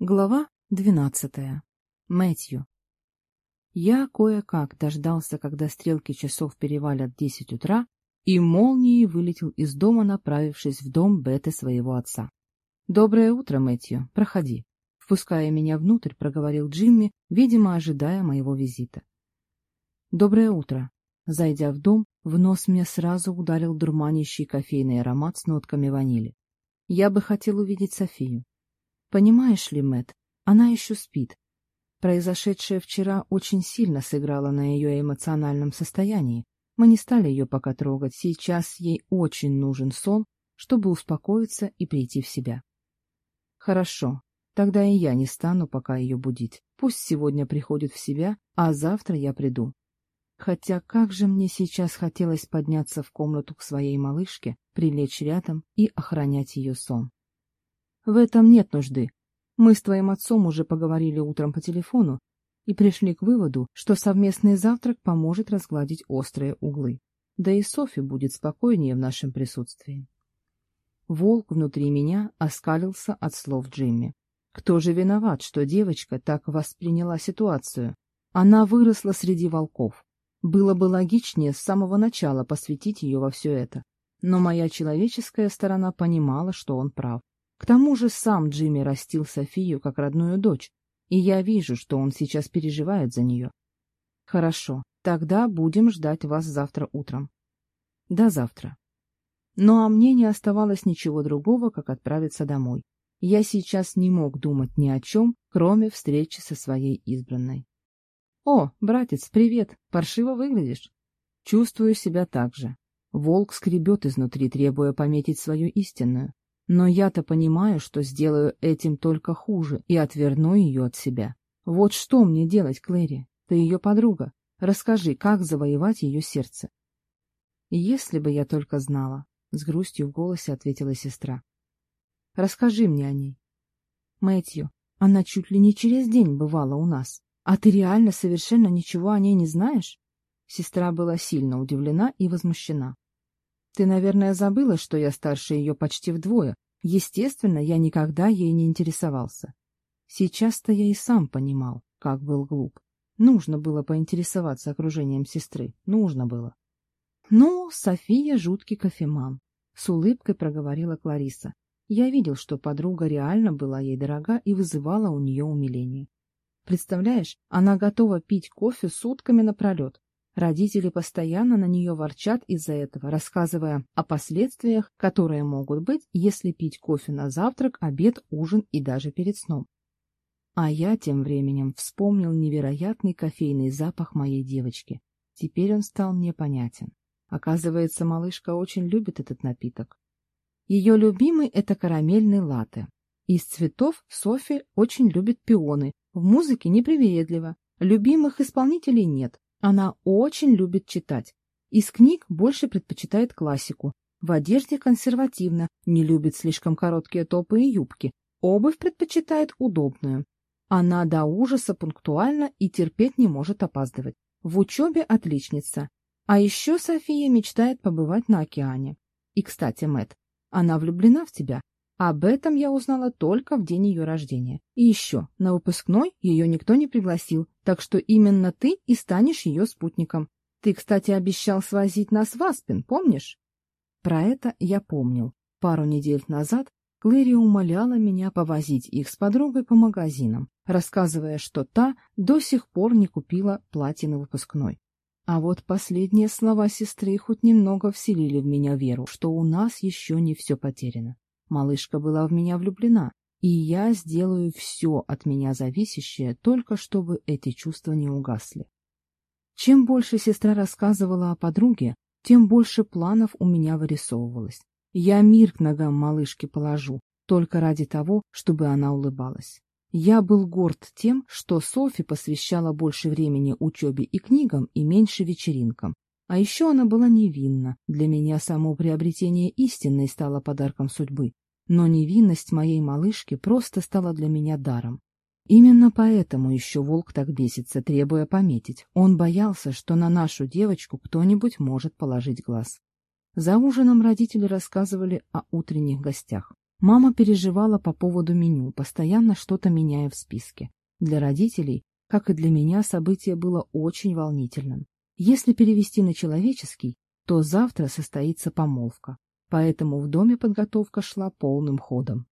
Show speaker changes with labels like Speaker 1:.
Speaker 1: Глава двенадцатая. Мэтью. Я кое-как дождался, когда стрелки часов перевалят десять утра, и молнией вылетел из дома, направившись в дом Беты своего отца. «Доброе утро, Мэтью. Проходи». Впуская меня внутрь, проговорил Джимми, видимо, ожидая моего визита. «Доброе утро». Зайдя в дом, в нос мне сразу ударил дурманящий кофейный аромат с нотками ванили. «Я бы хотел увидеть Софию». Понимаешь ли, Мэт, она еще спит. Произошедшее вчера очень сильно сыграло на ее эмоциональном состоянии. Мы не стали ее пока трогать, сейчас ей очень нужен сон, чтобы успокоиться и прийти в себя. Хорошо, тогда и я не стану пока ее будить. Пусть сегодня приходит в себя, а завтра я приду. Хотя как же мне сейчас хотелось подняться в комнату к своей малышке, прилечь рядом и охранять ее сон. В этом нет нужды. Мы с твоим отцом уже поговорили утром по телефону и пришли к выводу, что совместный завтрак поможет разгладить острые углы. Да и Софи будет спокойнее в нашем присутствии. Волк внутри меня оскалился от слов Джимми. Кто же виноват, что девочка так восприняла ситуацию? Она выросла среди волков. Было бы логичнее с самого начала посвятить ее во все это. Но моя человеческая сторона понимала, что он прав. К тому же сам Джимми растил Софию как родную дочь, и я вижу, что он сейчас переживает за нее. Хорошо, тогда будем ждать вас завтра утром. До завтра. Ну а мне не оставалось ничего другого, как отправиться домой. Я сейчас не мог думать ни о чем, кроме встречи со своей избранной. О, братец, привет, паршиво выглядишь. Чувствую себя так же. Волк скребет изнутри, требуя пометить свою истинную. Но я-то понимаю, что сделаю этим только хуже и отверну ее от себя. Вот что мне делать, Клэри? Ты ее подруга. Расскажи, как завоевать ее сердце. Если бы я только знала, — с грустью в голосе ответила сестра. Расскажи мне о ней. Мэтью, она чуть ли не через день бывала у нас. А ты реально совершенно ничего о ней не знаешь? Сестра была сильно удивлена и возмущена. Ты, наверное, забыла, что я старше ее почти вдвое. Естественно, я никогда ей не интересовался. Сейчас-то я и сам понимал, как был глуп. Нужно было поинтересоваться окружением сестры. Нужно было. Ну, София жуткий кофеман. С улыбкой проговорила Клариса. Я видел, что подруга реально была ей дорога и вызывала у нее умиление. Представляешь, она готова пить кофе сутками напролет, Родители постоянно на нее ворчат из-за этого, рассказывая о последствиях, которые могут быть, если пить кофе на завтрак, обед, ужин и даже перед сном. А я тем временем вспомнил невероятный кофейный запах моей девочки. Теперь он стал мне понятен. Оказывается, малышка очень любит этот напиток. Ее любимый — это карамельный латте. Из цветов Софи очень любит пионы, в музыке непривередлива, любимых исполнителей нет, она очень любит читать. Из книг больше предпочитает классику. В одежде консервативно, не любит слишком короткие топы и юбки. Обувь предпочитает удобную. Она до ужаса пунктуальна и терпеть не может опаздывать. В учебе отличница. А еще София мечтает побывать на океане. И, кстати, Мэт, она влюблена в тебя. А об этом я узнала только в день ее рождения. И еще, на выпускной ее никто не пригласил, так что именно ты и станешь ее спутником. Ты, кстати, обещал свозить нас в Аспин, помнишь? Про это я помнил. Пару недель назад Клэри умоляла меня повозить их с подругой по магазинам, рассказывая, что та до сих пор не купила платье на выпускной. А вот последние слова сестры хоть немного вселили в меня веру, что у нас еще не все потеряно. Малышка была в меня влюблена, и я сделаю все от меня зависящее, только чтобы эти чувства не угасли. Чем больше сестра рассказывала о подруге, тем больше планов у меня вырисовывалось. Я мир к ногам малышки положу, только ради того, чтобы она улыбалась. Я был горд тем, что Софи посвящала больше времени учебе и книгам и меньше вечеринкам. А еще она была невинна. Для меня само приобретение истинной стало подарком судьбы но невинность моей малышки просто стала для меня даром. Именно поэтому еще волк так бесится, требуя пометить. Он боялся, что на нашу девочку кто-нибудь может положить глаз. За ужином родители рассказывали о утренних гостях. Мама переживала по поводу меню, постоянно что-то меняя в списке. Для родителей, как и для меня, событие было очень волнительным. Если перевести на человеческий, то завтра состоится помолвка. Поэтому в доме подготовка шла полным ходом.